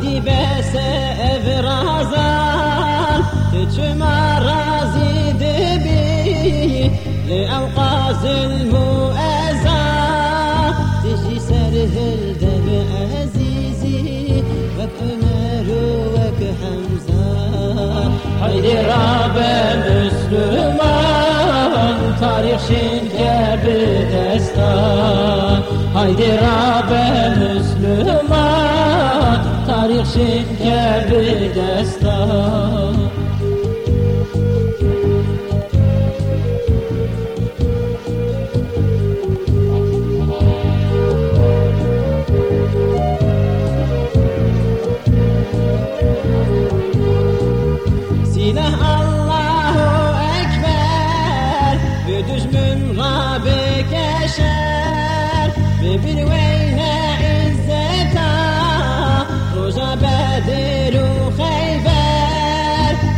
دیدی بس افرازان تچم رازی دبی لأوقاز المؤذى تجي سره دم عزيزي وقت عمر وك حمزة هيدي رابع مسلمان تاريخ شنجر بدستان هيدي رابع مسلمان Bir destan. Silah Allahu Ekber Bir düşmün Rabbi keşer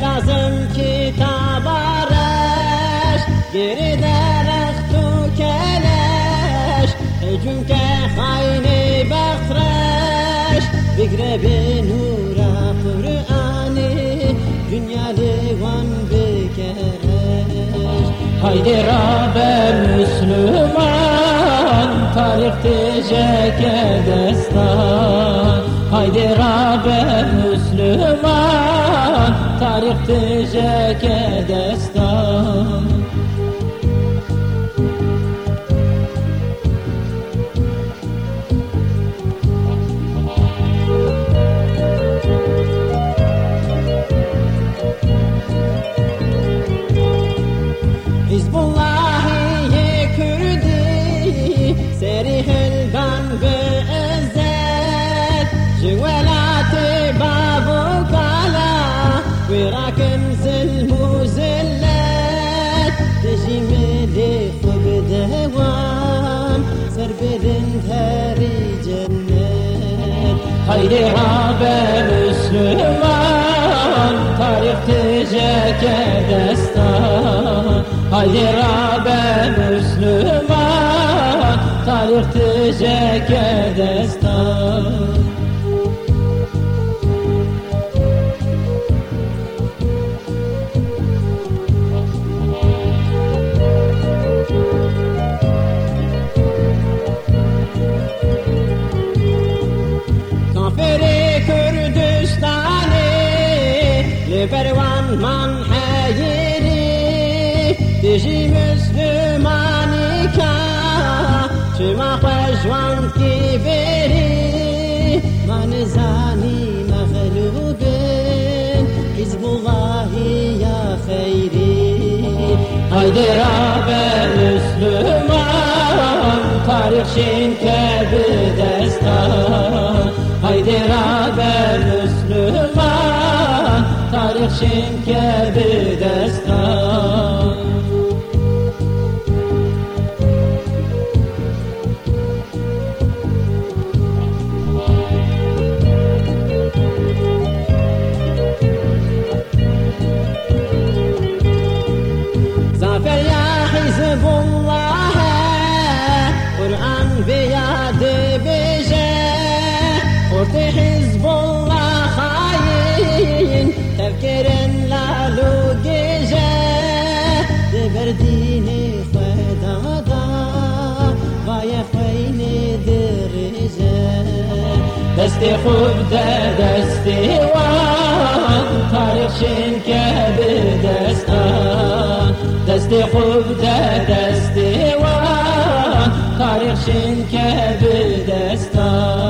lazım kitaba reş. Geride rektu keleş Hücum ke hayni bekreş Bigre bi nura Kur'ani. Dünya livan bikereş. Haydi Rabbe Müslüman. Tarih teceke destan. Haydi Rabbe Tarih teceke Haydi Rabbe Müslüman Tarih teceke destan Haydi Rabbe Müslüman Tarih teceke destan Libervan man hayiri Dişi Müslümani ka Çıma kweşvan kibiri Man zani mağlubin Hizbullahi ya khayri Haydi Rabbe Müslüman Tarih bir Tarih şinke bir destan دستي خب دستي وان تاريخ شين كبدستان دستي خب دستي وان تاريخ شين كبدستان